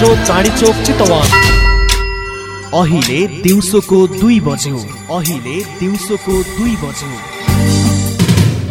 Road चाँडी चोक चितवन। अहिले दिउँसोको दुई बज्यो। अहिले दिउँसोको दुई बज्यो।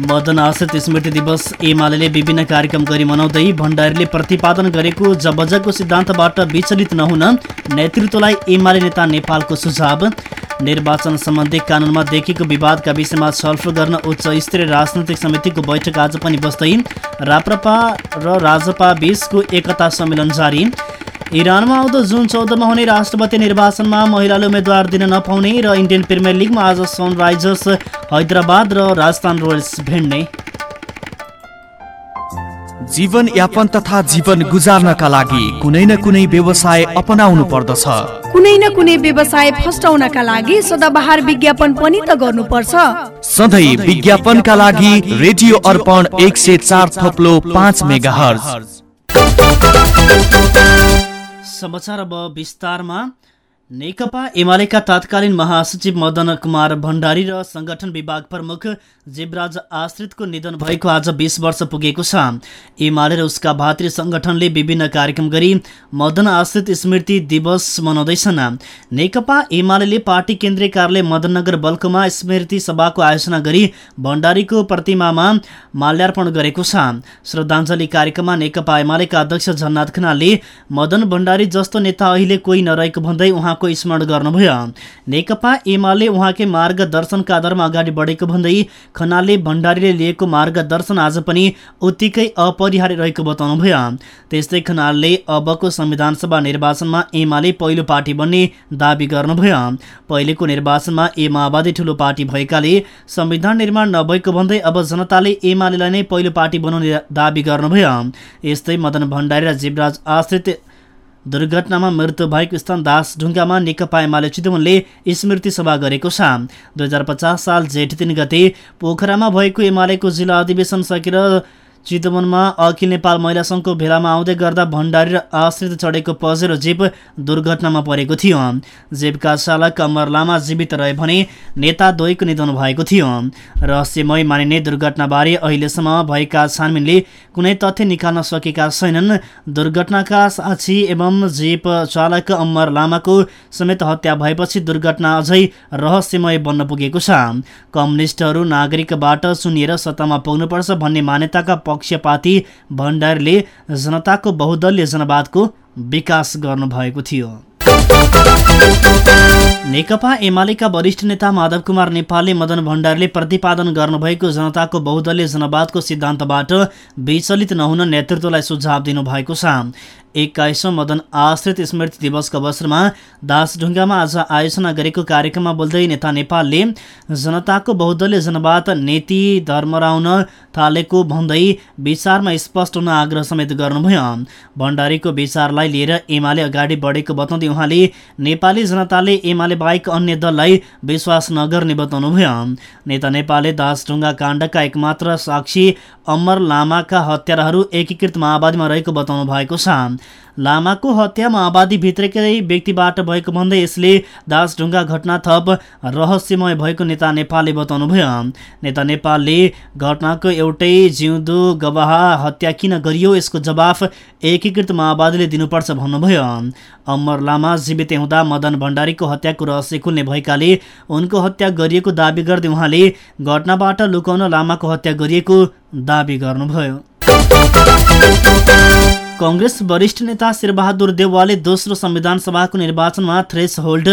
मदन आश्रित स्मृति दिवस एमाले विभिन्न कार्यक्रम गरी मनाउँदै भण्डारीले प्रतिपादन गरेको जबजको सिद्धान्तबाट विचलित नहुन नेतृत्वलाई एमाले नेता नेपालको सुझाव। निर्वाचन सम्बन्धी कानुनमा देखिएको विवादका विषयमा छलफल गर्न उच्च स्तरीय राजनैतिक समितिको बैठक आज पनि बस्दै राप्रपा र राजपा बीचको एकता सम्मेलन जारी। इरानमा आउँदो जुन चौधमा हुने राष्ट्रपति निर्वाचनमा महिलाले उम्मेद्वार दिन नपाउने र इन्डियन प्रिमियर लिगमा आज सनराइजर्स हैदराबाद र राजस्थान रोयल्स भिड्ने जीवन यापन तथा जीवन गुजार्नका लागि कुनै न कुनै व्यवसाय अपनाउनु पर्दछ। कुनै न कुनै व्यवसाय फस्टाउनका लागि सदाबहार विज्ञापन पनि त गर्नुपर्छ। सधैँ विज्ञापनका लागि रेडियो अर्पण एक सय चार थप्लो पाँच मेगा समाचार अब विस्तारमा। नेकपा एमालेका तत्कालीन महासचिव मदन कुमार भण्डारी र संगठन विभाग प्रमुख जीवराज आश्रितको निधन भएको आज बिस वर्ष पुगेको छ। एमाले र उसका भातृ संगठनले विभिन्न कार्यक्रम गरी मदन आश्रित स्मृति दिवस मनाउँदैछन्। नेकपा एमाले पार्टी केन्द्रीय कार्यालय मदननगर बल्कुमा स्मृति सभाको आयोजना गरी भण्डारीको प्रतिमामा माल्यार्पण गरेको छ। श्रद्धाञ्जली कार्यक्रममा नेकपा एमालेका अध्यक्ष झन्नाथ खनालले मदन भण्डारी जस्तो नेता अहिले कोही नरहेको भन्दै उहाँ उहाँको स्मरण गर्नुभयो। नेकपा एमाले उहाँकै मार्गदर्शनका आधारमा अगाडि बढेको भन्दै खनालले भण्डारीले लिएको मार्गदर्शन आज पनि उत्तिकै अपरिहार्य रहेको बताउनुभयो। त्यस्तै खनालले अबको संविधानसभा निर्वाचनमा एमाले पहिलो पार्टी बन्ने दावी गर्नुभयो। पहिलेको निर्वाचनमा ए माओवादी ठूलो पार्टी भएकाले संविधान निर्माण नभएको भन्दै अब जनताले एमालेलाई नै पहिलो पार्टी बनाउने दावी गर्नुभयो। यस्तै मदन भण्डारी र जीवराज आश्रित दुर्घटनामा मृत्यु भएको स्थान दास ढुङ्गामा नेकपा एमाले चितवनले स्मृति सभा गरेको छ। दुई पचास साल जेठ तिन गते पोखरामा भएको एमालेको जिल्ला अधिवेशन सकेर चितवनमा अखिल नेपाल महिला सङ्घको भेलामा आउँदै गर्दा भण्डारी र आश्रित चढेको पजेरो जीप दुर्घटनामा परेको थियो। जीपका चालक अमर लामा जीवित रहे भने नेता द्वैको निधन भएको थियो। रहस्यमय मानिने दुर्घटनाबारे अहिलेसम्म भएका छानबिनले कुनै तथ्य निकाल्न सकेका छैनन्। दुर्घटनाका साक्षी एवं जीप चालक अमर लामाको समेत हत्या भएपछि दुर्घटना अझै रहस्यमय बन्न पुगेको छ। कम्युनिस्टहरू नागरिकबाट चुनिएर सत्तामा पुग्नुपर्छ भन्ने मान्यताका पक्षपाती भण्डारीले जनताको बहुदलीय जनवादको विकास गर्नुभएको थियो। नेकपा एमालेका वरिष्ठ नेता माधव कुमार नेपालले मदन भण्डारीले प्रतिपादन गर्नुभएको जनताको बहुदलीय जनवादको सिद्धान्तबाट विचलित नहुन नेतृत्वलाई सुझाव दिनुभएको छ। एक्काइसौँ मदन आश्रित स्मृति दिवसको अवसरमा दासढुङ्गामा आज आयोजना गरेको कार्यक्रममा बोल्दै नेता नेपालले जनताको बहुदलीय जनवाद नीति धर्मराउन थालेको भन्दै विचारमा स्पष्ट हुन आग्रह समेत गर्नुभयो। भण्डारीको विचारलाई लिएर एमाले अगाडि बढेको बताउँदै उहाँले नेपाली जनताले एमाले बाहेक अन्य दललाई विश्वास नगर्ने बताउनुभयो। नेता नेपालले दासढुङ्गा काण्डका एकमात्र साक्षी अमर लामाका हत्याराहरू एकीकृत माओवादीमा रहेको बताउनु भएको छ। लामाको हत्या माओवादीभित्रकै व्यक्तिबाट भएको भन्दै यसले दासढुङ्गा घटना थप रहस्यमय भएको नेता नेपालले बताउनुभयो। नेता नेपालले घटनाको एउटै जिउँदो गवाह हत्या किन गरियो यसको जवाफ एकीकृत माओवादीले दिनुपर्छ भन्नुभयो। अमर लामा जीवित हुँदा मदन भण्डारीको हत्याको रहस्य खुल्ने भएकाले उनको हत्या गरिएको दावी गर्दै उहाँले घटनाबाट लुकाउन लामाको हत्या गरिएको दावी गर्नुभयो। कङ्ग्रेस वरिष्ठ नेता शेरबहादुर देवालले दोस्रो संविधान सभाको निर्वाचनमा थ्रेस होल्ड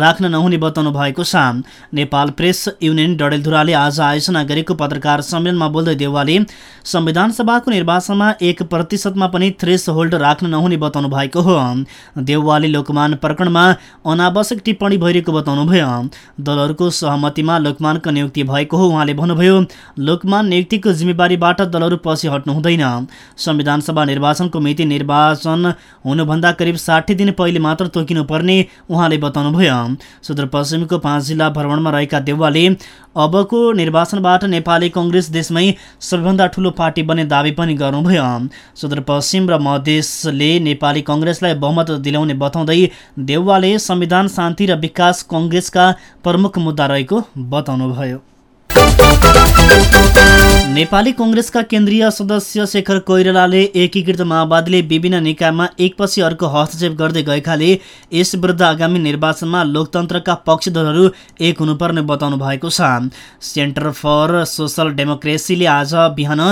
राख्न नहुने बताउनु भएको छ। नेपाल प्रेस युनियन डडेलधुराले आज आयोजना गरेको पत्रकार सम्मेलनमा बोल्दै देवालले संविधान सभाको निर्वाचनमा एक प्रतिशतमा पनि थ्रेस होल्ड राख्न नहुने बताउनु भएको हो। देउवाले लोकमान प्रकरणमा अनावश्यक टिप्पणी भइरहेको बताउनुभयो। दलहरूको सहमतिमा लोकमानको नियुक्ति भएको हो। उहाँले भन्नुभयो लोकमान नियुक्तिको जिम्मेवारीबाट दलहरू पछि हट्नु हुँदैन संविधान सभा निर्वाचनको मिति निर्वाचन हुनुभन्दा करिब साठी दिन पहिले मात्र तोकिनुपर्ने उहाँले बताउनुभयो। सुदूरपश्चिमको पाँच जिल्ला भ्रमणमा रहेका देउवाले अबको निर्वाचनबाट नेपाली कङ्ग्रेस देशमै सबैभन्दा ठुलो पार्टी बन्ने दावी पनि गर्नुभयो। सुदूरपश्चिम र मधेसले नेपाली कङ्ग्रेसलाई बहुमत दिलाउने बताउँदै देउवाले संविधान शान्ति र विकास कङ्ग्रेसका प्रमुख मुद्दा रहेको बताउनुभयो। नेपाली कङ्ग्रेसका केन्द्रीय सदस्य शेखर कोइरालाले एकीकृत माओवादीले विभिन्न निकायमा एकपछि अर्को हस्तक्षेप गर्दै गएकाले यस विरुद्ध आगामी निर्वाचनमा लोकतन्त्रका पक्षधरहरू एक हुनुपर्ने बताउनु भएको छ। सेन्टर फर सोसल डेमोक्रेसीले आज बिहान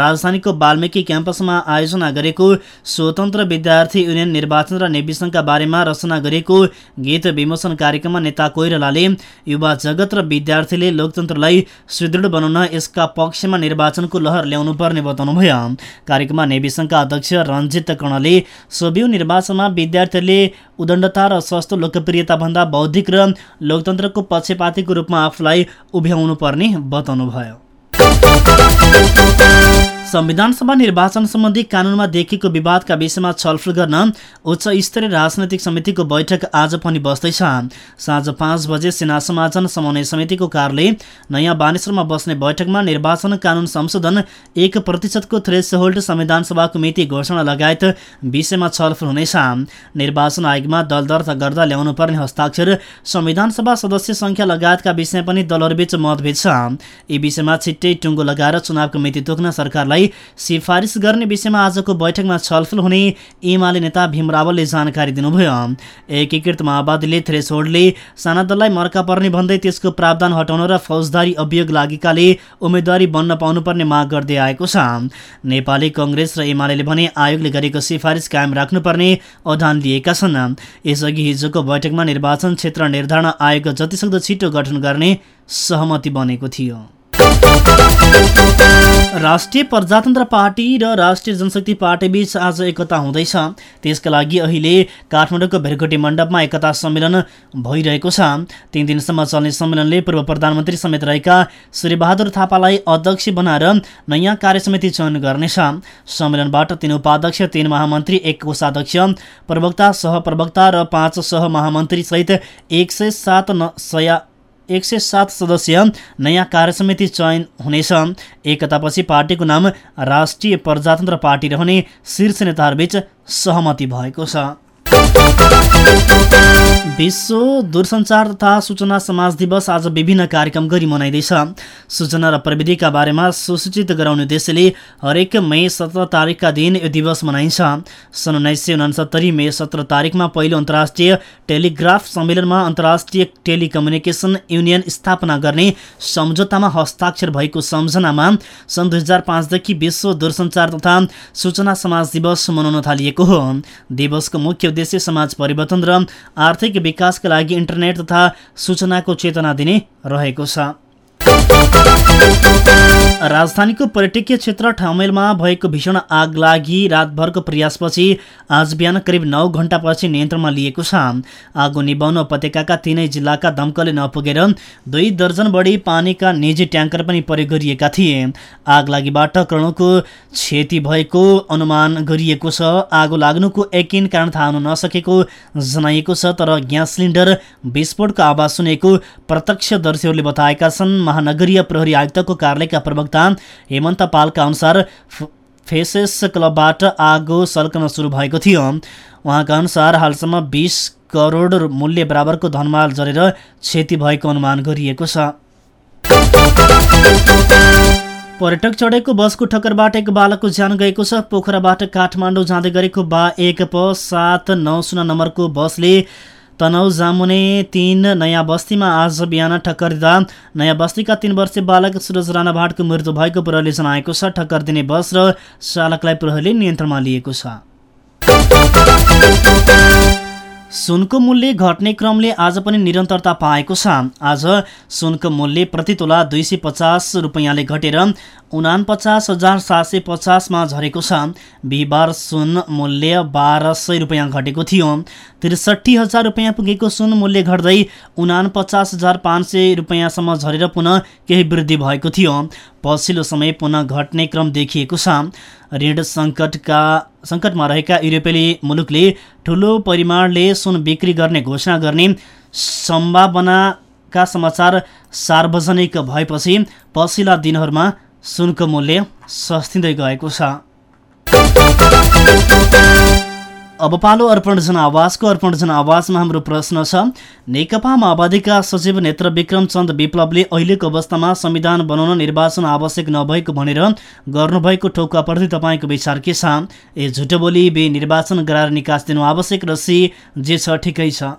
राजधानीको वाल्मिकी क्याम्पसमा आयोजना गरेको स्वतन्त्र विद्यार्थी युनियन निर्वाचन र नेविसङका बारेमा रचना गरेको गीत विमोचन कार्यक्रममा नेता कोइरालाले युवा जगत र विद्यार्थीले लोकतन्त्रलाई सुदृढ बनाउन यसका पक्षमा निर्वाचनको लहर ल्याउनु पर्ने बताउनुभयो कार्यक्रममा नेवी सङ्घका अध्यक्ष रञ्जित कर्णले सोभियु निर्वाचनमा विद्यार्थीहरूले उदण्डता र सस्तो लोकप्रियताभन्दा बौद्धिक र लोकतन्त्रको पक्षपातीको रूपमा आफूलाई उभ्याउनु पर्ने बताउनुभयो संविधान सभा निर्वाचन सम्बन्धी कानूनमा देखिएको विवादका विषयमा छलफल गर्न उच्च स्तरीय राजनैतिक समितिको बैठक आज पनि बस्दैछ। साँझ पाँच बजे सेना समाजन समन्वय समितिको कार्यालय नयाँ बानेश्वरमा बस्ने बैठकमा निर्वाचन कानून संशोधन एक प्रतिशतको थ्रेस होल्ड संविधान सभाको मिति घोषणा लगायत विषयमा छलफल हुनेछ। निर्वाचन आयोगमा दल दर्ता गर्दा ल्याउनु पर्ने हस्ताक्षर संविधान सभा सदस्य संख्या लगायतका विषय पनि दलहरूबीच मतभेद छ। यी विषयमा छिट्टै टुङ्गो लगाएर चुनावको मिति तोक्न सरकारलाई सिफारिस गर्ने विषयमा आजको बैठकमा छलफल हुने एमाले नेता भीम रावलले जानकारी दिनुभयो। एकीकृत माओवादीले थ्रेसोल्डले साना दललाई मर्का पर्ने भन्दै त्यसको प्रावधान हटाउन र फौजदारी अभियोग लागेकाले उम्मेद्वारी बन्न पाउनुपर्ने माग गर्दै आएको छ। नेपाली कङ्ग्रेस र एमाले भने आयोगले गरेको सिफारिस कायम राख्नुपर्ने अडान लिएका छन्। यसअघि हिजोको बैठकमा निर्वाचन क्षेत्र निर्धारण आयोग जतिसक्दो छिटो गठन गर्ने सहमति बनेको थियो। राष्ट्रिय प्रजातन्त्र पार्टी र राष्ट्रिय जनशक्ति पार्टी बीच आज एकता हुँदैछ। त्यसका लागि अहिले काठमाडौँको भेरकोटी मण्डपमा एकता सम्मेलन भइरहेको छ। तिन दिनसम्म चल्ने सम्मेलनले पूर्व प्रधानमन्त्री समेत रहेका श्रीबहादुर थापालाई अध्यक्ष बनाएर नयाँ कार्यसमिति चयन गर्नेछ। सम्मेलनबाट तीन उपाध्यक्ष तीन महामन्त्री एक कोषाध्यक्ष प्रवक्ता सहप्रवक्ता र पाँच सहमहामन्त्री सहित एक सय सात सया एक सय सात सदस्य नयाँ कार्यसमिति चयन हुनेछ। एकतापछि पार्टीको नाम राष्ट्रिय प्रजातन्त्र पार्टी रहने शीर्ष नेताहरूबीच सहमति भएको छ। विश्व दूरसञ्चार तथा सूचना समाज दिवस आज विभिन्न कार्यक्रम गरी मनाइँदैछ। सूचना र प्रविधिका बारेमा सुसूचित गराउने उद्देश्यले हरेक मे सत्र तारिकका दिन यो दिवस मनाइन्छ। सन् उन्नाइस सय उनासत्तरी मे सत्र तारिकमा पहिलो अन्तर्राष्ट्रिय टेलिग्राफ सम्मेलनमा अन्तर्राष्ट्रिय टेलिकम्युनिकेसन युनियन स्थापना गर्ने सम्झौतामा हस्ताक्षर भएको सम्झनामा सन् दुई हजार पाँचदेखि विश्व दूरसञ्चार तथा सूचना समाज दिवस मनाउन थालिएको हो। दिवसको मुख्य उद्देश्य समाज परिवर्तन र आर्थिक विकासका लागि इन्टरनेट तथा सूचनाको चेतना दिने रहेको छ। राजधानीको पर्यटकीय क्षेत्र ठाउँमेलमा भएको भीषण आग लागि रातभरको प्रयासपछि आज बिहान करिब नौ घण्टापछि नियन्त्रणमा लिएको छ। आगो निभाउन उपत्यकाका तिनै जिल्लाका दमकलले नपुगेर दुई दर्जन बढी पानीका निजी ट्याङ्कर पनि प्रयोग गरिएका थिए। आग लागिबाट करोडौँको क्षति भएको अनुमान गरिएको छ। आगो लाग्नुको एकिन कारण थाहा हुन नसकेको जनाइएको छ तर ग्यास सिलिन्डर विस्फोटको आवाज सुनेको प्रत्यक्षदर्शीहरूले बताएका छन्। महानगरीय प्रहरी आयुक्तको कार्यालयका प्रवक्ता हेमन्त पालका अनुसार फेसेस क्लबबाट आगो सल्कन सुरु भएको थियो। उहाँका अनुसार हालसम्म बिस करोड मूल्य बराबरको धनमाल जरेर क्षति भएको अनुमान गरिएको छ। पर्यटक चढेको बसको ठक्करबाट एक बालकको ज्यान गएको छ। पोखराबाट काठमाडौँ जाँदै गरेको बा एक प सात नौ शून्य नम्बरको बसले तनौ जामुने तीन नयाँ बस्तीमा आज बिहान ठक्कर दिँदा नयाँ बस्तीका तीन वर्षीय बालक सुरज राणा भाटको मृत्यु भएको प्रहरीले जनाएको छ। ठक्कर दिने बस र चालकलाई प्रहरीले नियन्त्रणमा लिएको छ। सुनको मूल्य घट्ने क्रमले आज पनि निरन्तरता पाएको छ। आज सुनको मूल्य प्रति तोला दुई सय पचास रुपियाँले घटेर उनापचास हजार सात सय पचासमा झरेको छ। बिहिबार सुन मूल्य बाह्र सय रुपियाँ घटेको थियो। त्रिसठी हजार रुपियाँ पुगेको सुन मूल्य घट्दै उनापचास हजार पाँच सय रुपियाँसम्म झरेर पुनः केही वृद्धि भएको थियो। पछिल्लो समय पुनः घट्ने क्रम देखिएको छ। ऋण सङ्कटका सङ्कटमा रहेका युरोपेली मुलुकले ठुलो परिमाणले सुन बिक्री गर्ने घोषणा गर्ने सम्भावनाका समाचार सार्वजनिक भएपछि पछिल्ला दिनहरूमा सुनको मूल्य सस्तिँदै गएको छ। अब पालो अर्पण जनावासको अर्पण जनावासमा हाम्रो प्रश्न छ नेकपा माओवादीका सचिव नेत्र विक्रम चन्द विप्लवले अहिलेको अवस्थामा संविधान बनाउन निर्वाचन आवश्यक नभएको भनेर गर्नुभएको टोकाप्रति तपाईँको विचार के छ? ए झुटो बोली बे निर्वाचन गराएर निकास दिनु आवश्यक र सी जे छ ठिकै छ।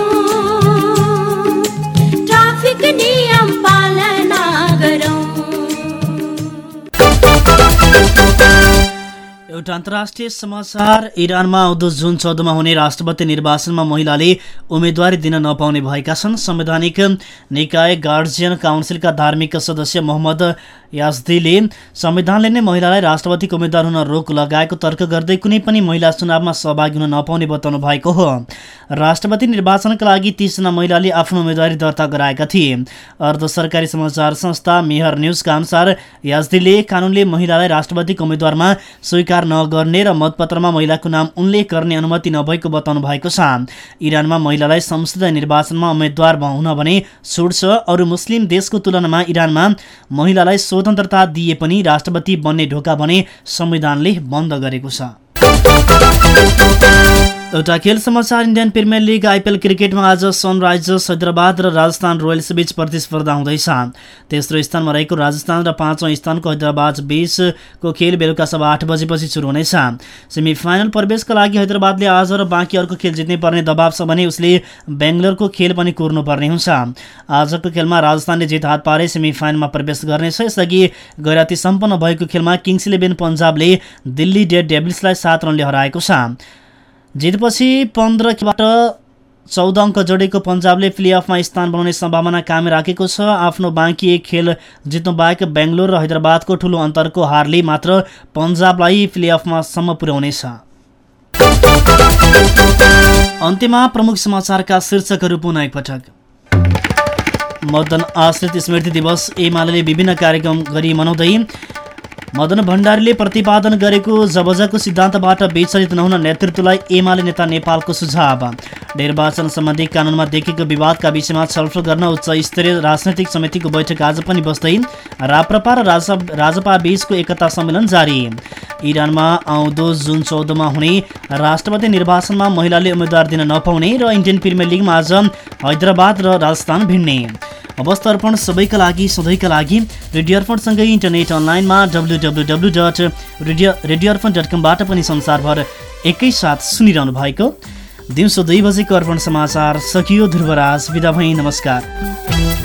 एउटा अन्तर्राष्ट्रिय समाचार। इरानमा आउँदो जुन चौधमा हुने राष्ट्रपति निर्वाचनमा महिलाले उम्मेद्वारी दिन नपाउने भएका छन्। संवैधानिक निकाय गार्जियन काउन्सिलका धार्मिक सदस्य मोहम्मद याजदीले संविधानले नै महिलालाई राष्ट्रपतिको उम्मेद्वार हुन रोक लगाएको तर्क गर्दै कुनै पनि महिला चुनावमा सहभागी हुन नपाउने बताउनु भएको हो। राष्ट्रपति निर्वाचनका लागि तीसजना महिलाले आफ्नो उम्मेद्वारी दर्ता गराएका थिए। अर्ध सरकारी समाचार संस्था मेहर न्युजका अनुसार याजदीले कानुनले महिलालाई राष्ट्रपतिको उम्मेद्वारमा स्वीकार नगर्ने र मतपत्रमा महिलाको नाम उल्लेख गर्ने अनुमति नभएको बताउनु भएको छ। इरानमा महिलालाई संसदीय निर्वाचनमा उम्मेद्वार हुन भने छुट छ अरू मुस्लिम देशको तुलनामा इरानमा महिलालाई स्वतन्त्रता दिए पनि राष्ट्रपति बन्ने ढोका भने संविधानले बन्द गरेको छ। एउटा खेल समाचार इन्डियन प्रिमियर लिग आइपिएल क्रिकेटमा आज सनराइजर्स हैदराबाद र राजस्थान रोयल्स बीच प्रतिस्पर्धा हुँदैछ। तेस्रो स्थानमा रहेको राजस्थान र पाँचौँ स्थानको हैदराबाद बीचको खेल बेलुका सभा आठ बजेपछि सुरु हुनेछ। सेमी फाइनल प्रवेशका लागि हैदराबादले आज र बाँकी अर्को खेल जित्नै पर्ने दबाव छ भने उसले बेङ्गलोरको खेल पनि कुर्नुपर्ने हुन्छ। आजको खेलमा राजस्थानले जित हात पारे सेमी फाइनलमा प्रवेश गर्नेछ। यसअघि गैराती सम्पन्न भएको खेलमा किङ्स इलेभेन पन्जाबले दिल्ली डेड डेभिल्सलाई सात रनले हराएको छ। जितपछि पन्ध्र खेलबाट चौध अङ्क जोडेको पन्जाबले प्लेअफमा स्थान बनाउने सम्भावना कायम राखेको छ। आफ्नो बाँकी एक खेल जित्नु बाहेक बेङ्गलोर र हैदराबादको ठुलो अन्तरको हारले मात्र पन्जाबलाई प्लेअफमा सम्म पुर्याउनेछ। अन्त्यमा प्रमुख समाचारका शीर्षकहरू पुनः एकपटक। मदन आश्रित स्मृति दिवस एमाले विभिन्न कार्यक्रम गरी मनाउँदै मदन भण्डारीले प्रतिपादन गरेको जबजाको सिद्धान्तबाट विचलित नहुन नेतृत्वलाई एमाले नेता नेपालको सुझाव। निर्वाचन सम्बन्धी कानुनमा देखिएको विवादका विषयमा छलफल गर्न उच्च स्तरीय राजनैतिक समितिको बैठक आज पनि बस्दै राप्रपा र राजा राजपा बीचको एकता सम्मेलन जारी। इरानमा आउँदो जुन चौधमा हुने राष्ट्रपति निर्वाचनमा महिलाले उम्मेद्वार दिन नपाउने र इन्डियन प्रिमियर लिगमा आज हैदराबाद र राजस्थान भिड्ने। अवस्था अर्पण सबैका लागि सधैँका लागि। रेडियो अर्पणसँगै इन्टरनेट अनलाइनमा W W W dot radio radio Arpan dot कमबाट पनि संसारभर एकैसाथ सुनिरहनु भएको। दिउँसो दुई बजेको अर्पण समाचार सकियो ध्रुवराज बिदा भई नमस्कार।